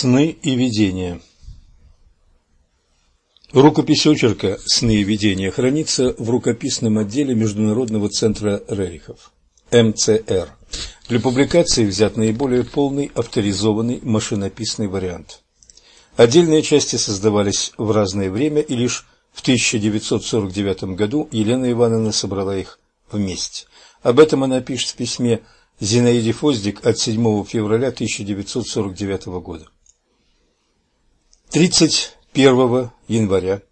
Сны и видения Рукопись очерка «Сны и видения» хранится в рукописном отделе Международного центра Рерихов, МЦР. Для публикации взят наиболее полный авторизованный машинописный вариант. Отдельные части создавались в разное время, и лишь в 1949 году Елена Ивановна собрала их вместе. Об этом она пишет в письме Зинаиде Фоздик от 7 февраля 1949 года. 31 января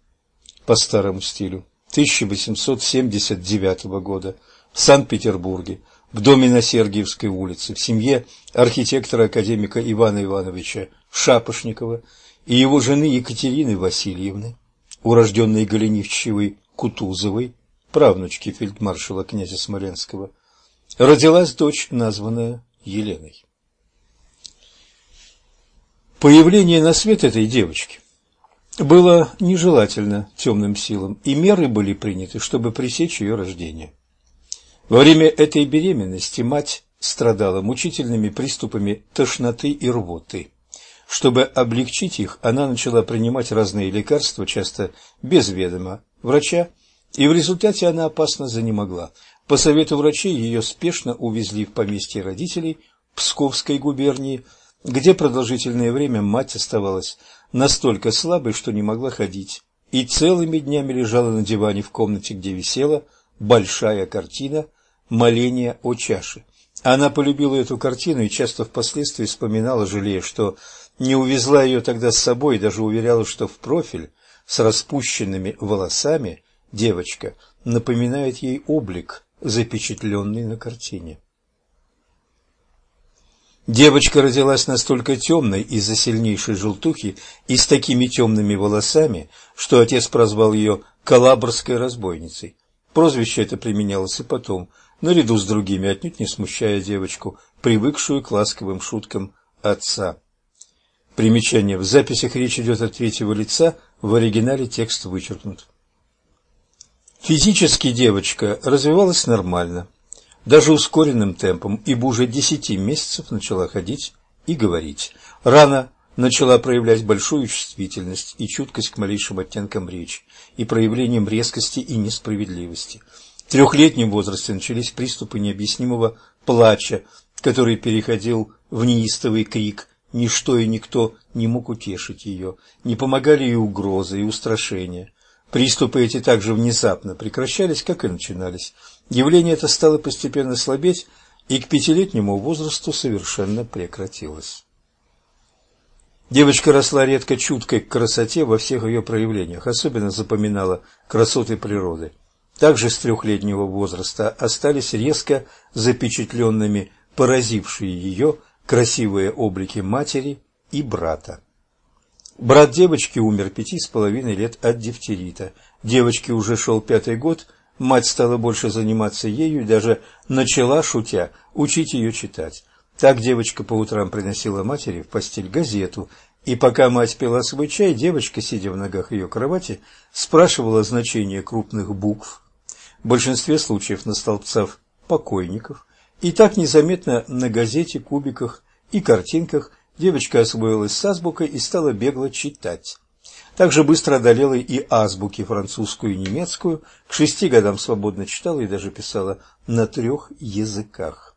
по старому стилю 1879 года в Санкт-Петербурге в доме на Сергиевской улице в семье архитектора-академика Ивана Ивановича Шапошникова и его жены Екатерины Васильевны, урожденной Голенищевой Кутузовой, правнучки фельдмаршала князя Смоленского, родилась дочь, названная Еленой. Появление на свет этой девочки было нежелательно темным силам, и меры были приняты, чтобы пресечь ее рождение. Во время этой беременности мать страдала мучительными приступами тошноты и рвоты. Чтобы облегчить их, она начала принимать разные лекарства, часто без ведома врача, и в результате она опасно занемогла. По совету врачей ее спешно увезли в поместье родителей Псковской губернии – где продолжительное время мать оставалась настолько слабой, что не могла ходить, и целыми днями лежала на диване в комнате, где висела большая картина «Моление о чаше». Она полюбила эту картину и часто впоследствии вспоминала, жалея, что не увезла ее тогда с собой, и даже уверяла, что в профиль с распущенными волосами девочка напоминает ей облик, запечатленный на картине. Девочка родилась настолько темной из-за сильнейшей желтухи и с такими темными волосами, что отец прозвал ее «калабрской разбойницей». Прозвище это применялось и потом, наряду с другими, отнюдь не смущая девочку, привыкшую к ласковым шуткам отца. Примечание. В записях речь идет от третьего лица, в оригинале текст вычеркнут. Физически девочка развивалась нормально даже ускоренным темпом, ибо уже десяти месяцев начала ходить и говорить. Рано начала проявлять большую чувствительность и чуткость к малейшим оттенкам речи и проявлениям резкости и несправедливости. В трехлетнем возрасте начались приступы необъяснимого плача, который переходил в неистовый крик. Ничто и никто не мог утешить ее, не помогали и угрозы, и устрашения. Приступы эти также внезапно прекращались, как и начинались. Явление это стало постепенно слабеть и к пятилетнему возрасту совершенно прекратилось. Девочка росла редко чуткой к красоте во всех ее проявлениях, особенно запоминала красоты природы. Также с трехлетнего возраста остались резко запечатленными поразившие ее красивые облики матери и брата. Брат девочки умер пяти с половиной лет от дифтерита. Девочке уже шел пятый год, мать стала больше заниматься ею и даже начала, шутя, учить ее читать. Так девочка по утрам приносила матери в постель газету, и пока мать пила свой чай, девочка, сидя в ногах ее кровати, спрашивала значение крупных букв, в большинстве случаев на столбцах покойников, и так незаметно на газете, кубиках и картинках Девочка освоилась с азбукой и стала бегло читать. Также быстро одолела и азбуки французскую и немецкую, к шести годам свободно читала и даже писала на трех языках.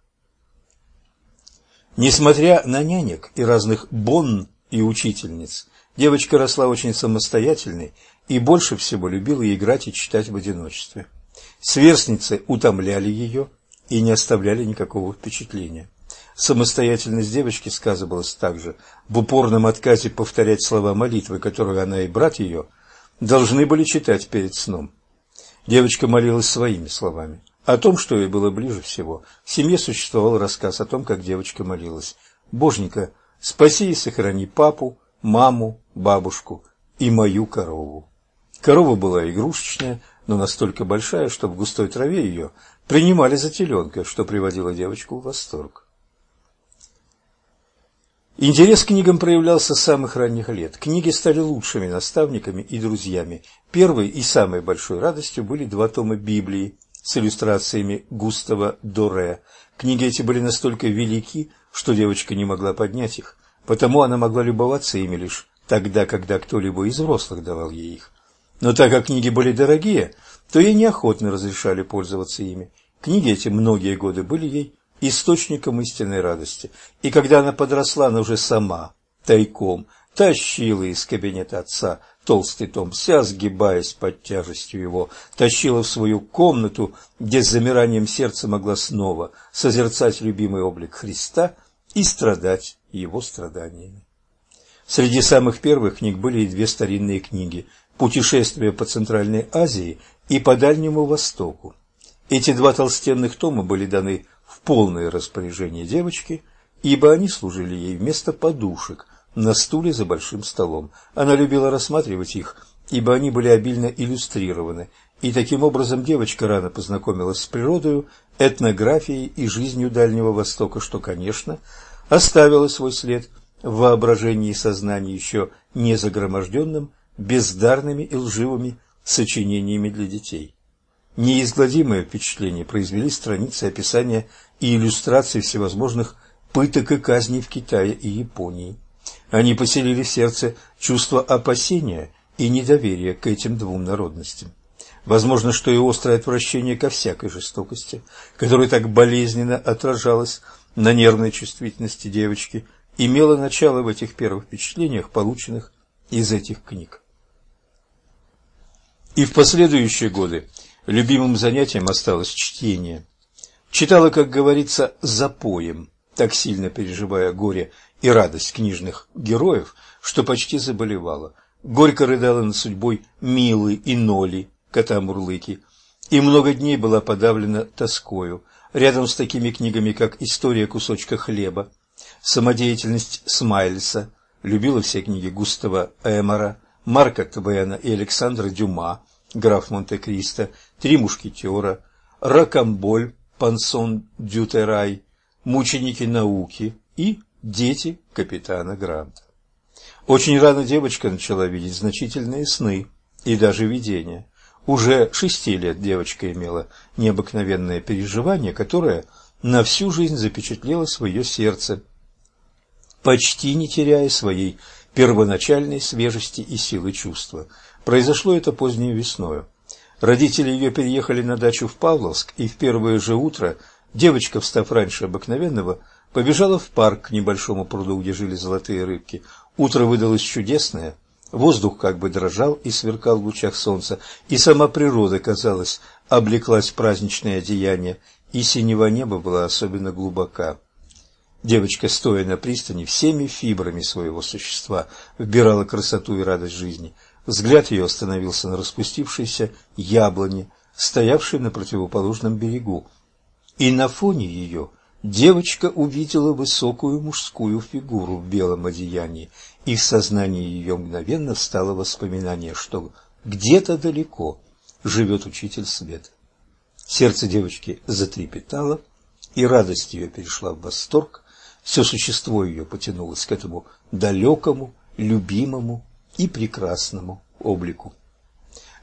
Несмотря на нянек и разных бонн и учительниц, девочка росла очень самостоятельной и больше всего любила играть и читать в одиночестве. Сверстницы утомляли ее и не оставляли никакого впечатления. Самостоятельность девочки сказывалась также в упорном отказе повторять слова молитвы, которую она и брат ее должны были читать перед сном. Девочка молилась своими словами. О том, что ей было ближе всего, в семье существовал рассказ о том, как девочка молилась. «Боженька, спаси и сохрани папу, маму, бабушку и мою корову». Корова была игрушечная, но настолько большая, что в густой траве ее принимали за теленка, что приводило девочку в восторг. Интерес к книгам проявлялся с самых ранних лет. Книги стали лучшими наставниками и друзьями. Первой и самой большой радостью были два тома Библии с иллюстрациями Густава Доре. Книги эти были настолько велики, что девочка не могла поднять их. потому она могла любоваться ими лишь тогда, когда кто-либо из взрослых давал ей их. Но так как книги были дорогие, то ей неохотно разрешали пользоваться ими. Книги эти многие годы были ей источником истинной радости. И когда она подросла, она уже сама, тайком, тащила из кабинета отца толстый том, вся сгибаясь под тяжестью его, тащила в свою комнату, где с замиранием сердца могла снова созерцать любимый облик Христа и страдать его страданиями. Среди самых первых книг были и две старинные книги «Путешествие по Центральной Азии» и «По Дальнему Востоку». Эти два толстенных тома были даны полное распоряжение девочки, ибо они служили ей вместо подушек на стуле за большим столом. Она любила рассматривать их, ибо они были обильно иллюстрированы, и таким образом девочка рано познакомилась с природой, этнографией и жизнью Дальнего Востока, что, конечно, оставило свой след в воображении и сознании еще не загроможденным бездарными и лживыми сочинениями для детей. Неизгладимое впечатление произвели страницы описания и иллюстраций всевозможных пыток и казней в Китае и Японии. Они поселили в сердце чувство опасения и недоверия к этим двум народностям. Возможно, что и острое отвращение ко всякой жестокости, которая так болезненно отражалась на нервной чувствительности девочки, имело начало в этих первых впечатлениях, полученных из этих книг. И в последующие годы любимым занятием осталось чтение. Читала, как говорится, запоем, так сильно переживая горе и радость книжных героев, что почти заболевала. Горько рыдала над судьбой Милы и Ноли, кота Мурлыки, и много дней была подавлена тоскою. Рядом с такими книгами, как «История кусочка хлеба», «Самодеятельность Смайльса», любила все книги Густава Эмора, Марка Твена и Александра Дюма, граф Монте-Кристо, «Три мушкетера», «Ракамболь», «Пансон Дютерай», «Мученики науки» и дети капитана Гранта. Очень рано девочка начала видеть значительные сны и даже видения. Уже шести лет девочка имела необыкновенное переживание, которое на всю жизнь запечатлелось в ее сердце, почти не теряя своей первоначальной свежести и силы чувства. Произошло это поздней весною. Родители ее переехали на дачу в Павловск, и в первое же утро девочка, встав раньше обыкновенного, Побежала в парк к небольшому пруду, где жили золотые рыбки. Утро выдалось чудесное, воздух как бы дрожал и сверкал в лучах солнца, и сама природа, казалось, облеклась в праздничное одеяние, и синего неба была особенно глубока. Девочка, стоя на пристани, всеми фибрами своего существа вбирала красоту и радость жизни. Взгляд ее остановился на распустившейся яблоне, стоявшей на противоположном берегу, и на фоне ее девочка увидела высокую мужскую фигуру в белом одеянии, и в сознании ее мгновенно встало воспоминание, что где-то далеко живет учитель света. Сердце девочки затрепетало, и радость ее перешла в восторг, все существо ее потянулось к этому далекому, любимому и прекрасному облику.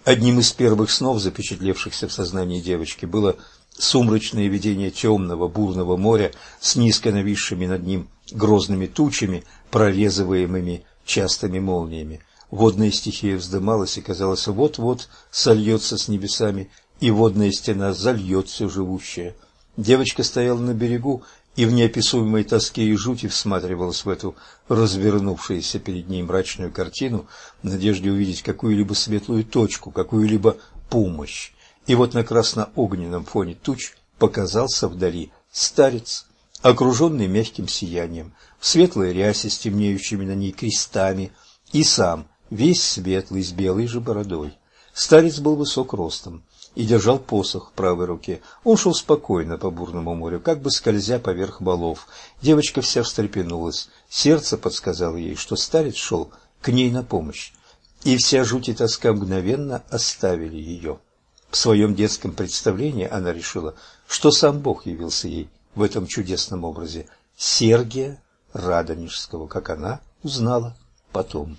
Одним из первых снов, запечатлевшихся в сознании девочки, было сумрачное видение темного бурного моря с низко нависшими над ним грозными тучами, прорезываемыми частыми молниями. Водная стихия вздымалась и, казалось, вот-вот сольется с небесами, и водная стена зальет все живущее. Девочка стояла на берегу и в неописуемой тоске и жути всматривалась в эту развернувшуюся перед ней мрачную картину в надежде увидеть какую-либо светлую точку, какую-либо помощь. И вот на красно-огненном фоне туч показался вдали старец, окруженный мягким сиянием, в светлой рясе с темнеющими на ней крестами, и сам, весь светлый, с белой же бородой. Старец был высок ростом и держал посох в правой руке. Он шел спокойно по бурному морю, как бы скользя поверх балов. Девочка вся встрепенулась. Сердце подсказало ей, что старец шел к ней на помощь. И вся жуть и тоска мгновенно оставили ее. В своем детском представлении она решила, что сам Бог явился ей в этом чудесном образе Сергия Радонежского, как она узнала потом.